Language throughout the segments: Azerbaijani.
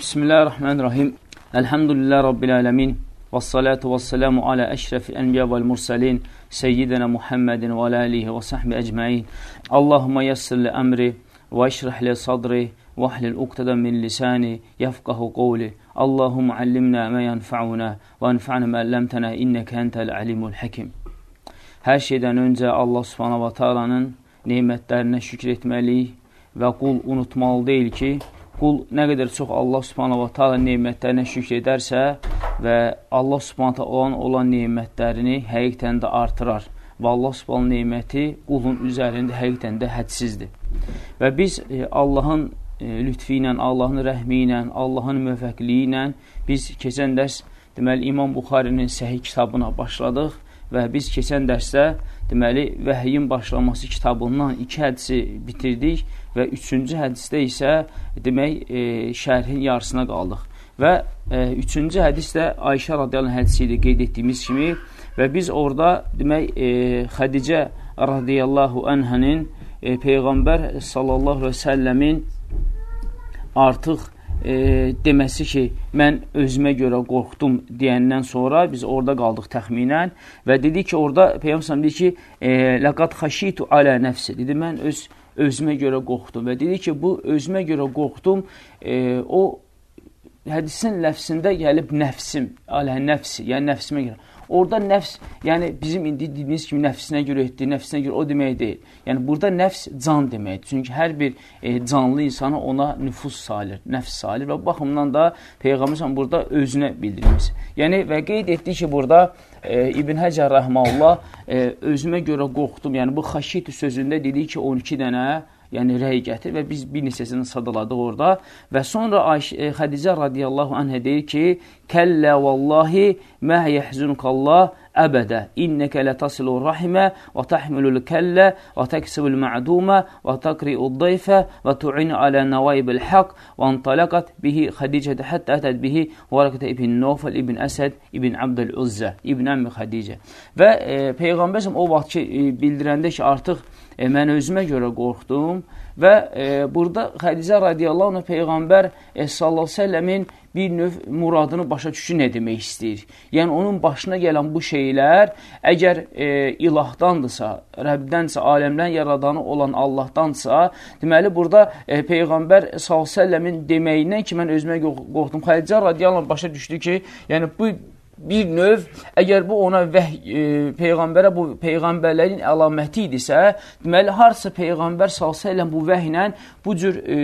Bismillahirrahmanirrahim. Elhamdülillah Rabbil alemin. Və salatu və selamu alə əşrəfi ənbiya vəl mursalin. Seyyidina Muhammedin və alihi və sahbi əcməin. Allahumma yassirli əmri və işrahli sadri və ahlil uqtadan min lisani yafqahu qovli. Allahumma allimna mə yanfa'una və anfa'na mə əlləmtənə innəkə entəl alimul həkim. Hər şeydən öncə Allah subhanahu wa ta'alanın neymətlərinə şükür etməliyik və qul unutmalı deyil ki, qul nə qədər çox Allah subhanahu wa ta'ala neymətlərinə şükr edərsə və Allah subhanahu olan olan neymətlərini həqiqətən də artırar və Allah subhanahu neyməti qulun üzərində həqiqətən də hədsizdir. Və biz e, Allahın e, lütfi ilə, Allahın rəhmi ilə, Allahın müvəffəqliyi ilə biz keçən dərs deməli İmam Buxarinin səhih kitabına başladıq və biz keçən dərsdə deməli vəhyin başlaması kitabından iki hədisi bitirdik və üçüncü hədisdə isə demək e, şərhin yarısına qaldıq. Və e, üçüncü hədis də Ayşə radiyallahu hədisi ilə qeyd etdiyimiz kimi və biz orada demək e, Xədicə radiyallahu anhənin e, Peyğəmbər sallallahu əleyhi və səlləmin artıq e, deməsi ki, mən özümə görə qorxdum deyəndən sonra biz orada qaldıq təxminən və dedi ki, orada Peyğəmbər dedi ki, e, laqad xəşitu alə nəfsi. Dedi mən öz özümə görə qorxdum və dedi ki, bu özümə görə qorxdum, e, o hədisin ləfsində gəlib nəfsim, alə nəfsi, yəni nəfsimə görə. Orada nəfs, yəni bizim indi dediyimiz kimi nəfsinə görə etdiyi, nəfsinə görə o demək deyil. Yəni burada nəfs can deməkdir. Çünki hər bir e, canlı insana ona nüfus salir, nəfs salir və bu baxımdan da Peyğəmbər burada özünə bildirmiş. Yəni və qeyd etdi ki, burada e, İbn Həcər rəhməhullah e, özümə görə qorxdum. Yəni bu xəşit sözündə dedi ki, 12 dənə yəni rəy gətir və biz bir neçəsini sadaladıq orada. Və sonra Ayş e, Xədicə radiyallahu anhə deyir ki, kəllə vallahi mə yəhzunukallah əbədə innəkə lətasilu rahimə və təhmilul kəllə və təksibul ma'dumə və taqri'ud dayfə və tu'inu alə nəvaibil haqq və antalaqat bihi Xədicədə həttə ətəd bihi Varaqətə ibn Nofəl ibn Əsəd ibn Abdəl Uzzə ibn Əmmi Xədicə və e, Peyğəmbər o vaxt ki, e, bildirəndə ki, artıq e, mən özümə görə qorxdum. Və e, burada Xədicə radiyallahu anh Peyğəmbər e, sallallahu səlləmin bir növ muradını başa düşü nə demək istəyir. Yəni, onun başına gələn bu şeylər əgər e, ilahdandırsa, Rəbdənsə, aləmdən yaradanı olan Allahdansa, deməli, burada e, Peyğəmbər s.ə.v-in deməyindən ki, mən özümə qorxdum. Xədicə radiyallahu başa düşdü ki, yəni bu bir növ, əgər bu ona vəh, e, Peyğəmbərə bu Peyğəmbərlərin əlaməti idisə, deməli, harsa Peyğəmbər s.ə.v bu vəhlə bu cür e,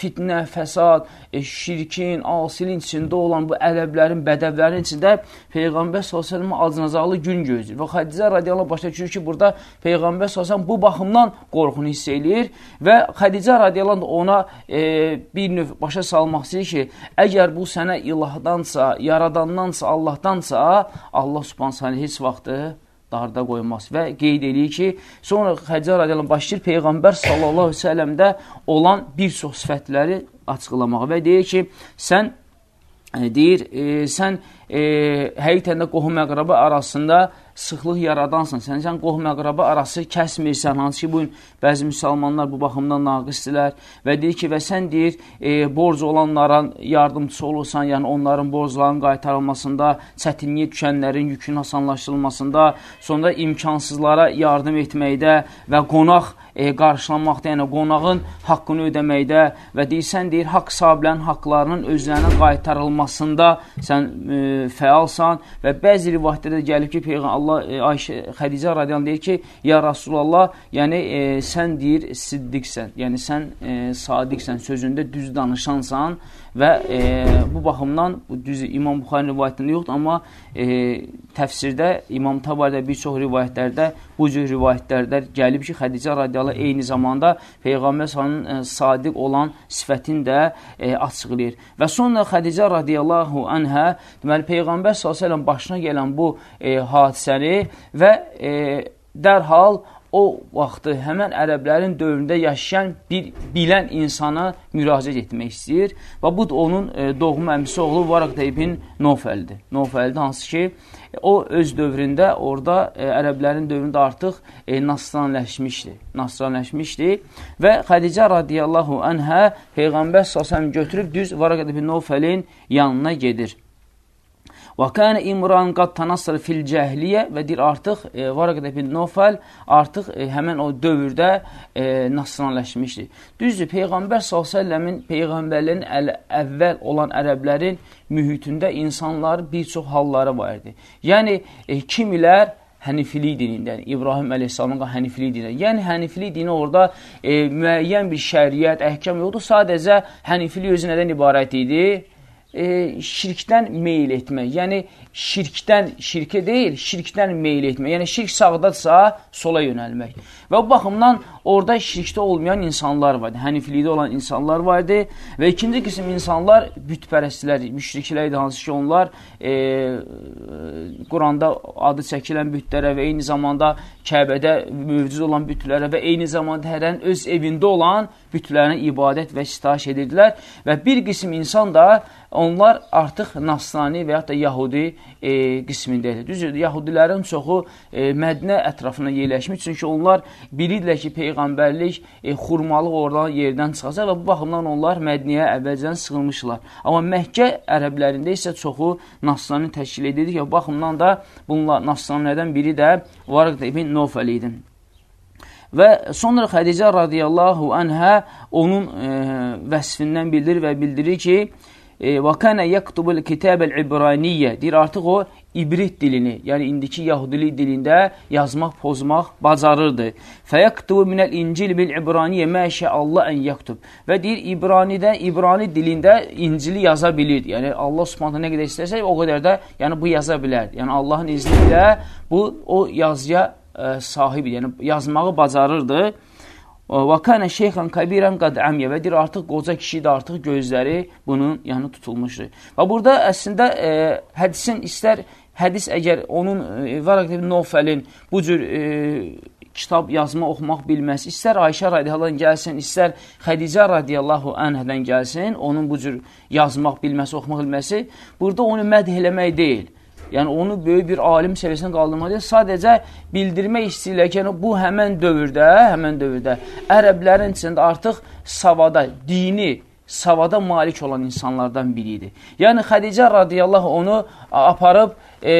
fitnə, fəsad, e, şirkin, asilin içində olan bu ədəblərin, bədəvlərin içində Peyğəmbər s.ə.v acınacaqlı gün gözləyir. Və Xədicə radiyallahu başa düşür ki, burada Peyğəmbər s.ə.v bu baxımdan qorxunu hiss eləyir və Xədicə radiyallahu ona e, bir növ başa salmaq istəyir ki, əgər bu sənə ilahdansa, yaradandansa, Allahdansa, Allah subhanə səni heç vaxtı darda qoymaz. Və qeyd eləyir ki, sonra Xəcər radiyallahu başlayır Peyğəmbər sallallahu əleyhi və səlləmdə olan bir çox sifətləri açıqlamağa və deyir ki, sən e, deyir, e, sən e, həqiqətən də qohum əqraba arasında sıxlıq yaradansan, sən, sən qohum əqraba arası kəsmirsən, hansı ki, bugün bəzi müsəlmanlar bu baxımdan naqisdirlər və deyir ki, və sən deyir, e, borc olanlara yardımcısı olursan, yəni onların borclarının qaytarılmasında, çətinliyə düşənlərin yükün asanlaşdırılmasında, sonra imkansızlara yardım etməkdə və qonaq e, qarşılanmaqda, yəni qonağın haqqını ödəməkdə və deyirsən, deyir, haqq sahiblərinin haqlarının özlərinə qaytarılmasında sən e, fəalsan və bəzi rivayətlərdə gəlib ki, Peyğəmbər Allah e, Ayşə Xədicə radiyan deyir ki, ya Rasulullah, yəni e, sən deyir siddiqsən, yəni sən e, sadiqsən, sözündə düz danışansan və e, bu baxımdan bu düz İmam Buxarinin rivayətində yoxdur, amma e, təfsirdə İmam Tabaridə bir çox rivayətlərdə bu cür rivayətlərdə gəlib ki, Xədicə radiyallahu eyni zamanda Peyğəmbər sallallahu e, sadiq olan sifətini də e, açıqlayır. Və sonra Xədicə radiyallahu anhə, deməli Peyğəmbər sallallahu başına gələn bu e, hadisəni və e, dərhal o vaxtı həmən ərəblərin dövründə yaşayan bir bilən insana müraciət etmək istəyir və bu da onun e, doğma əmsi oğlu Varaq ibn Nofəldir. Nofəldir, hansı ki, o öz dövründə orada e, ərəblərin dövründə artıq e, nasranləşmişdi. Nasranləşmişdi və Xədicə radiyallahu anhə Peyğəmbər səsəm götürüb düz Varaq ibn Nofəlin yanına gedir. Və kənə İmran qad tanassır fil cəhliyə və deyir artıq e, Varaqət ibn Nofəl artıq e, həmən o dövrdə e, nasranləşmişdir. Düzdür, Peyğəmbər s.ə.v-in Peyğəmbərlərin əl əvvəl olan ərəblərin mühitində insanların bir çox halları var idi. Yəni, e, kimilər hənifilik dinindən, İbrahim əleyhissalamın hənifilik dinindən. Yəni, hənifilik dini orada e, müəyyən bir şəriət, əhkam yoxdur. Sadəcə hənifilik özü nədən ibarət idi? E, şirkdən meyil etmək. Yəni, şirkdən, şirkə deyil, şirkdən meyil etmək. Yəni, şirk sağdadsa, sola yönəlmək. Və bu baxımdan orada şirkdə olmayan insanlar vardı, həniflikdə olan insanlar vardı və ikinci qism insanlar bütpərəstlər, müşriklər idi, hansı ki, onlar e, Quranda adı çəkilən bütlərə və eyni zamanda Kəbədə mövcud olan bütlərə və eyni zamanda hərən öz evində olan bütlərinə ibadət və sitayiş edirdilər və bir qism insan da onlar artıq Nasrani və yaxud da Yahudi e, qismində idi. Düzdür, Yahudilərin çoxu e, Mədinə ətrafına yerləşmiş, çünki onlar bilirdilər ki, Peyğəmbərlik e, xurmalıq oradan yerdən çıxacaq və bu baxımdan onlar Mədniyə əvvəlcədən sıxılmışlar. Amma Məkkə ərəblərində isə çoxu Nasrani təşkil edirdi ki, bu baxımdan da bunlar Nasranilərdən biri də Varıq ibn Nofəl idi. Və sonra Xədicə radiyallahu anhə onun e, vəsfindən bildirir və bildirir ki, Kənə yəktubul kitəbəl ibraniyyə deyir, artıq o ibrit dilini, yəni indiki yahudilik dilində yazmaq, pozmaq bacarırdı. Minəl incil bil ibraniyyə məşə Allah ən yəktub. Və deyir, İbranidə, İbrani dilində incili yaza bilir. Yəni Allah subhanətə nə qədər istəsək, o qədər də yəni, bu yaza bilər. Yəni Allahın izni ilə bu o yazıya ə, sahib, yəni yazmağı bacarırdı. Və kənə şeyxən kəbirən qad əmyə və deyir, artıq qoca kişi də artıq gözləri bunun yanı tutulmuşdur. Və burada əslində e, hədisin istər, hədis əgər onun e, Varaq ibn Nofəlin bu cür e, kitab yazma, oxumaq bilməz, istər Ayşə radiyallahu gəlsin, istər Xədicə radiyallahu anhədən gəlsin, onun bu cür yazmaq bilməsi, oxumaq bilməsi, burada onu məd eləmək deyil. Yəni onu böyük bir alim səviyyəsinə qaldırmaq deyil, sadəcə bildirmək istəyirlər ki, yəni, bu həmən dövrdə, həmən dövrdə ərəblərin içində artıq savada, dini, savada malik olan insanlardan biri idi. Yəni Xədicə radiyallahu onu aparıb e,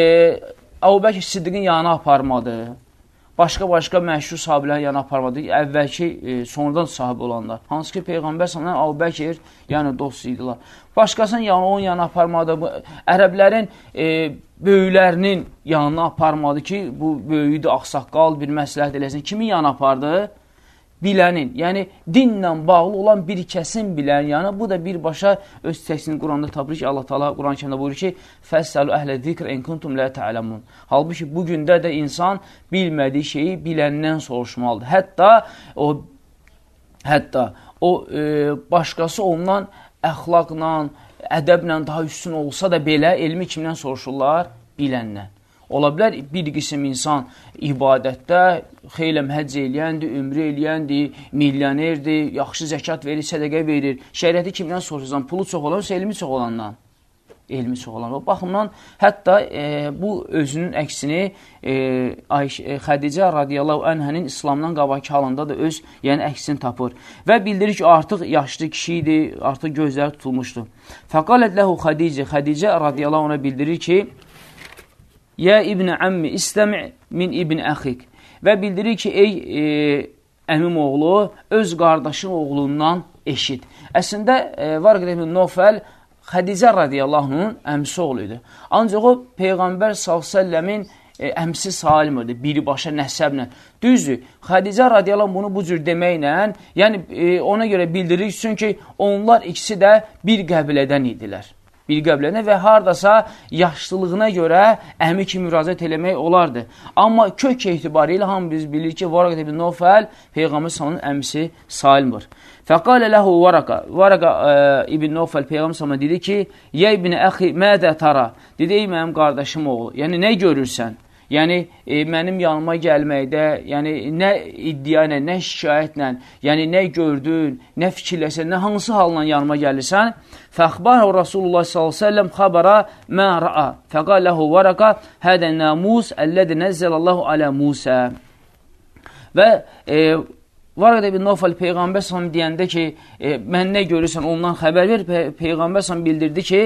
Əbubəkir Siddiqin yanına aparmadı başqa-başqa məşhur sahabilərin yanına aparmadı. Əvvəlki, e, sonradan sahib olanlar. Hansı ki, Peyğəmbər sənə Əbubəkir, yəni dost idilər. Başqasının yanına, onun yanına aparmadı. Bu, ərəblərin e, böyüklərinin yanına aparmadı ki, bu böyüydü, axsaqqal bir məsləhət eləsin. Kimin yanına apardı? Bilənin, yəni dinlə bağlı olan bir kəsin bilən, yəni bu da birbaşa öz təksini Quranda tapır ki, Allah Taala Quran-Kərimdə buyurur ki, "Fəsəlu əhlə zikr in kuntum la ta'lamun." Halbuki bu gündə də insan bilmədiyi şeyi biləndən soruşmalıdır. Hətta o hətta o e, başqası ondan əxlaqla, ədəblə daha üstün olsa da belə elmi kimdən soruşurlar? Biləndən. Ola bilər bir qism insan ibadətdə xeyləm həcc eləyəndir, ömrü eləyəndir, milyonerdir, yaxşı zəkat verir, sədəqə verir. Şəriəti kimdən soruşursan? Pulu çox olansa, elmi çox olandan. Elmi çox olan. O baxımdan hətta e, bu özünün əksini e, Ayş e, Xədicə radiyallahu anhənin İslamdan qabaqki halında da öz yəni əksini tapır. Və bildirir ki, artıq yaşlı kişi idi, artıq gözləri tutulmuşdu. Fəqalət ləhu Xədicə, Xədicə radiyallahu ona bildirir ki, Yə ibn əmmi istəmi min ibn əxik və bildirir ki, ey e, əmim oğlu, öz qardaşın oğlundan eşit. Əslində, e, Varqir ibn Nofəl Xədicə radiyallahının əmsi oğlu idi. Ancaq o, Peyğəmbər s.ə.v-in e, əmsi salimdir, birbaşa nəsəblə. Düzdür, Xədicə radiyallahu bunu bu cür deməklə, yəni e, ona görə bildirir, çünki onlar ikisi də bir qəbilədən idilər bir qəbləndə və hardasa yaşlılığına görə əmi kimi müraciət eləmək olardı. Amma kök etibarilə hamı biz bilir ki, Varaqat ibn Nofəl Peyğəmbər salının əmisi Salimdir. Fəqalə ləhu Varaqa, Varaqa e, ibn Nofəl Peyğəmbər salına dedi ki, Yə ibn əxi mədə tara, dedi, ey mənim qardaşım oğlu, yəni nə görürsən? Yəni e, mənim yanıma gəlməkdə, yəni nə iddia ilə, nə şikayətlə, yəni nə gördün, nə fikirləsən, nə hansı halla yanıma gəlirsən, fəxbar Rasulullah s.ə.v xabara mə ra'a, fəqaləhu vərəqa hədə namus əllədi nəzzəlallahu alə Musə. Və e, Varad ibn Nofal Peyğəmbər səhəm deyəndə ki, e, mən nə görürsən ondan xəbər ver, Pe Peyğəmbər səhəm bildirdi ki,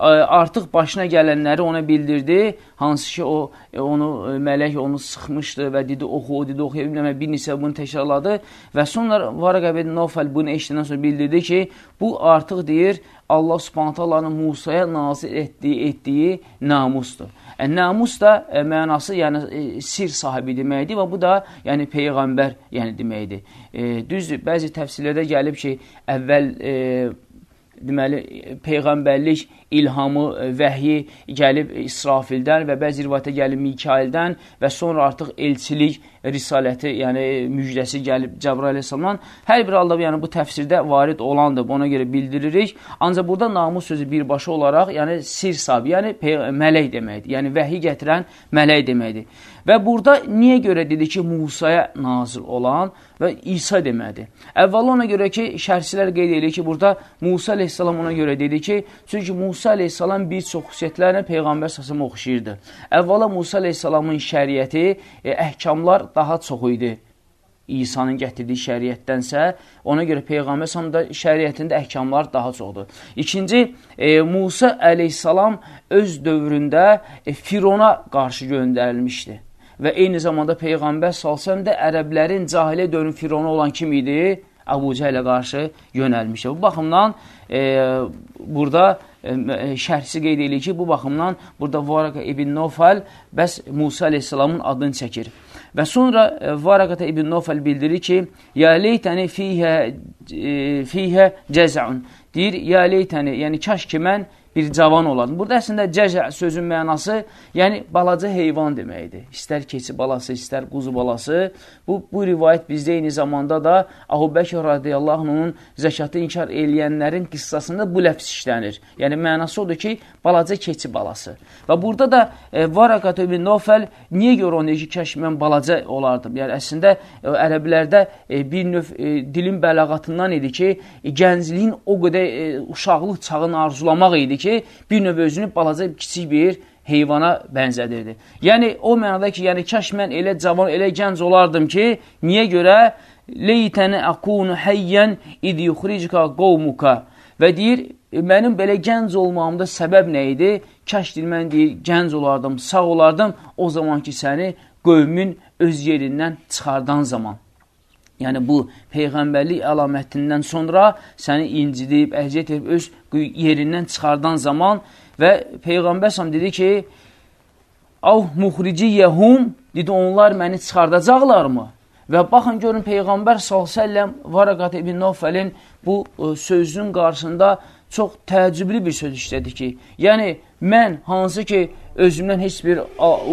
artıq başına gələnləri ona bildirdi, hansı ki, o, e, onu, e, mələk onu sıxmışdı və dedi, oxu, o dedi, oxuya bilməmə, bir neçə bunu təkrarladı və sonra Varad ibn Nofal bunu eşidən sonra bildirdi ki, bu artıq deyir, Allah subhanətə Allahın Musaya nazir etdiyi, etdiyi namusdur. E, namus da e, mənası yəni e, sir sahibi deməkdir və bu da yəni peyğəmbər yəni deməkdir. E, düzdür, bəzi təfsirlərdə gəlib ki, əvvəl e, deməli, peyğəmbərlik ilhamı, e, vəhyi gəlib İsrafildən və bəzi rivayətə gəlib Mikaildən və sonra artıq elçilik risaləti, yəni müjdəsi gəlib Cəbrail əleyhissalamdan. Hər bir halda yəni bu təfsirdə varid olandır. Ona görə bildiririk. Ancaq burada namus sözü birbaşa olaraq, yəni sir sahibi, yəni mələk deməkdir. Yəni vəhi gətirən mələk deməkdir. Və burada niyə görə dedi ki, Musaya nazil olan və İsa demədi? Əvvəla ona görə ki, şərhçilər qeyd edir ki, burada Musa aleyhissalam ona görə dedi ki, çünki Musa aleyhissalam bir çox xüsusiyyətlərlə Peyğəmbər sasımı oxşayırdı. Əvvəla Musa aleyhissalamın şəriəti, e, əhkamlar daha çox idi. İsa'nın gətirdiyi şəriətdənsə, ona görə Peyğəmbər sallamda şəriətində əhkamlar daha çoxdur. İkinci, e, Musa əleyhissalam öz dövründə e, Firona qarşı göndərilmişdi və eyni zamanda Peyğəmbər salsəm də ərəblərin cahiliyə dönüm fironu olan kim idi? Əbu Cəhlə qarşı yönəlmişdir. Bu baxımdan e, burada şərhsi qeyd edir ki, bu baxımdan burada Varaka ibn Nofal bəs Musa aleyhissalamın adını çəkir. Və sonra e, Varaqata ibn Nofal bildirir ki, Ya leytəni fiyhə, e, fiyhə cəzəun. Deyir, ya leytəni, yəni kaş ki mən bir cavan olardım. Burada əslində cəzə sözün mənası, yəni balaca heyvan deməkdir. İstər keçi balası, istər quzu balası. Bu, bu rivayət bizdə eyni zamanda da Ahu Bəkir radiyallahu anh'ın zəkatı inkar eləyənlərin qıssasında bu ləfs işlənir. Yəni mənası odur ki, balaca keçi balası. Və burada da e, Varaqat ibn Nofəl niyə görə onu ki, kəş mən balaca olardım? Yəni əslində e, ərəblərdə e, bir növ e, dilin bəlağatından idi ki, e, gəncliyin o qədər e, uşaqlıq çağını arzulamaq idi ki, ki, bir növ özünü balaca kiçik bir heyvana bənzədirdi. Yəni, o mənada ki, yəni, kaş mən elə cavan, elə gənc olardım ki, niyə görə? Leytəni aqunu həyyən id yuxricka qovmuka və deyir, mənim belə gənc olmağımda səbəb nə idi? Kaş deyir, mən deyir, gənc olardım, sağ olardım, o zaman ki, səni qövmün öz yerindən çıxardan zaman. Yəni bu peyğəmbərlik əlamətindən sonra səni incidib, əziyyət edib öz yerindən çıxardan zaman və peyğəmbər sam dedi ki, Av muxriciyyəhum dedi onlar məni çıxardacaqlarmı? Və baxın görün peyğəmbər s.ə.v Varaqat ibn Nofəlin bu ə, sözünün qarşısında çox təəccüblü bir söz işlədi ki, yəni mən hansı ki özümdən heç bir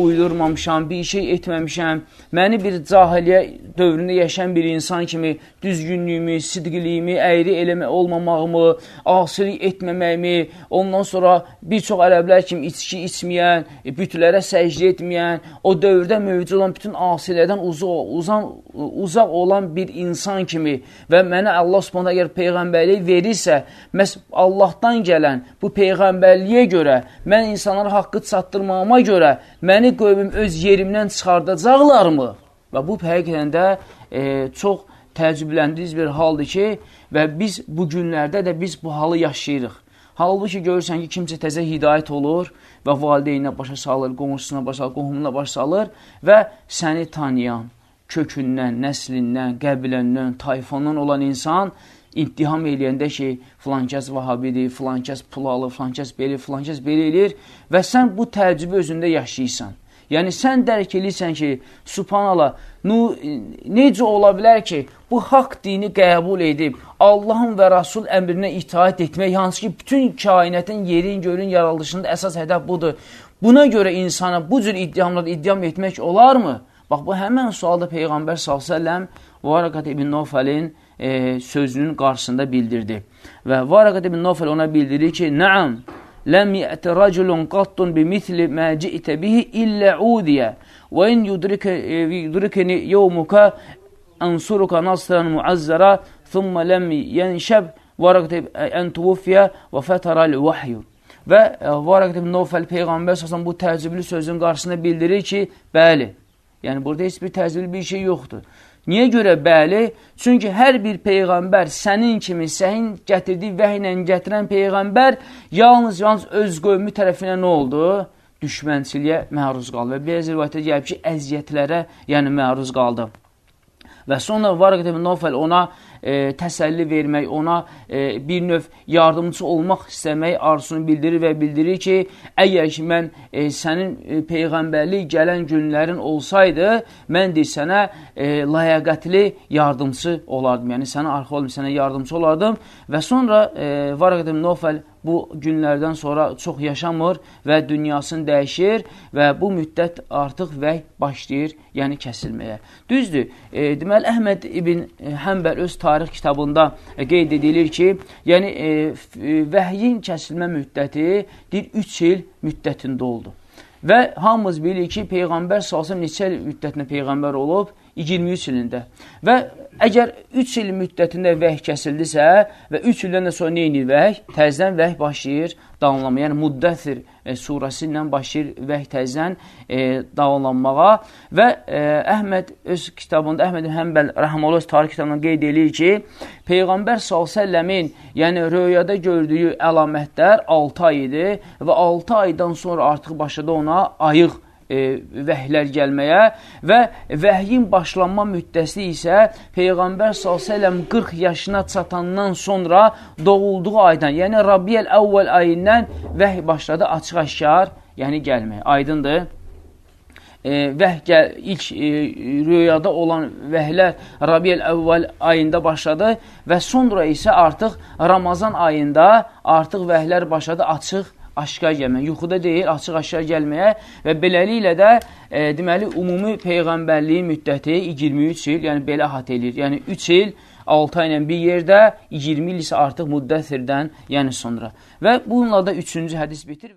uydurmamışam, bir şey etməmişəm, məni bir cahiliyə dövründə yaşayan bir insan kimi düzgünlüyümü, sidqiliyimi, əyri eləmə olmamağımı, asilik etməməyimi, ondan sonra bir çox ərəblər kimi içki içməyən, bütlərə səcdə etməyən, o dövrdə mövcud olan bütün asilərdən uzaq, uzan, uzaq olan bir insan kimi və mənə Allah subhanə əgər peyğəmbərlik verirsə, məhz Allahdan gələn bu peyğəmbərliyə görə mən insanlara haqqı çatdırmağıma görə məni qövüm öz yerimdən çıxardacaqlarmı? Və bu həqiqətən də e, çox təəccübləndirici bir haldır ki, və biz bu günlərdə də biz bu halı yaşayırıq. Halbuki görürsən ki, kimsə təzə hidayət olur və valideyninə başa salır, qonşusuna başa salır, qohumuna başa salır və səni tanıyan, kökündən, nəslindən, qəbiləndən, tayfandan olan insan ittiham eləyəndə ki, filankəs vahabidir, filankəs pulalı, filankəs beli, filankəs beli eləyir və sən bu təəccübü özündə yaşayırsan. Yəni, sən dərk edirsən ki, subhanala, nu, necə ola bilər ki, bu haqq dini qəbul edib, Allahın və Rasul əmrinə itaət etmək, hansı ki, bütün kainətin, yerin, gölün yaraldışında əsas hədəf budur. Buna görə insana bu cür iddiamlar iddiam etmək olarmı? Bax, bu həmən sualda Peyğəmbər s.ə.v Varaqat ibn Nofəlin e, sözünün qarşısında bildirdi. Və Varaqat ibn Nofəl ona bildirir ki, Nəam, ləm yəti raculun qattun bimithli mə ci'tə bihi illə udiyə və in yudrikini yevmuka ansuruka nasran muazzara thumma ləm yənşəb varaqtib ən tuvuffiyə və fətərəl vahyu. Və Varaqtib Nofəl Peyğəmbər səsən bu təəccüblü sözün qarşısında bildirir ki, bəli, yəni burada heç bir təəccüblü bir şey yoxdur. Niyə görə bəli? Çünki hər bir peyğəmbər sənin kimi səhin gətirdiyi vəhiylə gətirən peyğəmbər yalnız yalnız öz qövmü tərəfindən nə oldu? Düşmənçiliyə məruz qaldı. Və bir rivayətdə gəlib ki, əziyyətlərə yəni məruz qaldı. Və sonra Varaq ibn Nofəl ona e, təsəlli vermək, ona e, bir növ yardımcı olmaq istəmək arzusunu bildirir və bildirir ki, əgər ki, mən e, sənin e, peyğəmbərlik gələn günlərin olsaydı, mən deyir sənə e, layəqətli yardımcı olardım. Yəni, sənə arxa olum, sənə yardımcı olardım. Və sonra e, Varaq ibn Nofəl bu günlərdən sonra çox yaşamır və dünyasını dəyişir və bu müddət artıq vəh başlayır, yəni kəsilməyə. Düzdür, e, deməli, Əhməd ibn Həmbəl öz tarix kitabında e, qeyd edilir ki, yəni e, e vəhyin kəsilmə müddəti deyir, 3 il müddətində oldu. Və hamımız bilir ki, Peyğəmbər salsın neçə il müddətində Peyğəmbər olub? 23 ilində. Və əgər 3 il müddətində vəh kəsildisə və 3 ildən də sonra neyinir vəh? Təzdən vəh başlayır davamlama. Yəni Muddəthir e, surəsi ilə başlayır vəh təzdən e, davamlanmağa və e, Əhməd öz kitabında, Əhməd Həmbəl Rəhmələ öz tarix kitabında qeyd edir ki, Peyğəmbər s.ə.v-in yəni röyada gördüyü əlamətlər 6 ay idi və 6 aydan sonra artıq başladı ona ayıq e, vəhlər gəlməyə və vəhyin başlanma müddəsi isə Peyğəmbər s.ə.v 40 yaşına çatandan sonra doğulduğu aydan, yəni Rabbiyəl əvvəl ayından vəhy başladı açıq-aşkar, yəni gəlməyə. Aydındır? e, vəh gəl, ilk e, rüyada olan vəhlər Rabiyel əvvəl ayında başladı və sonra isə artıq Ramazan ayında artıq vəhlər başladı açıq aşkar gəlməyə, yuxuda deyil, açıq aşkar gəlməyə və beləliklə də e, deməli ümumi peyğəmbərliyin müddəti 23 il, yəni belə əhatə eləyir. Yəni 3 il 6 ay ilə bir yerdə, 20 il isə artıq müddəthirdən, yəni sonra. Və bununla da 3-cü hədis bitir.